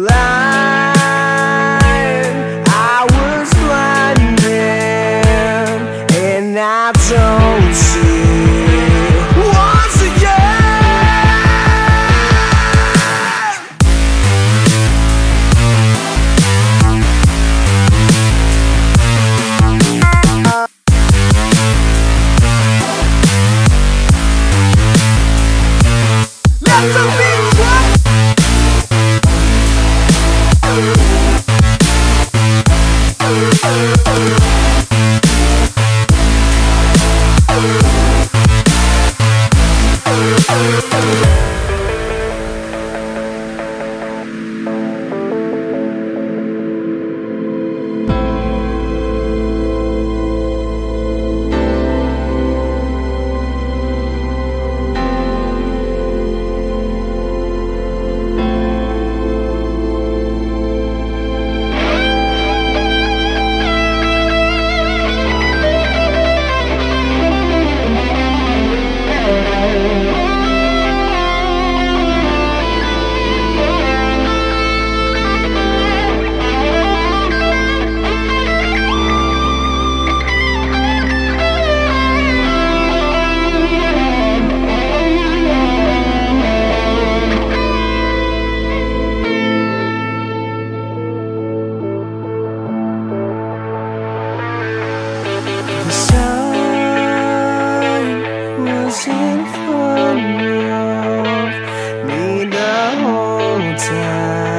Black time.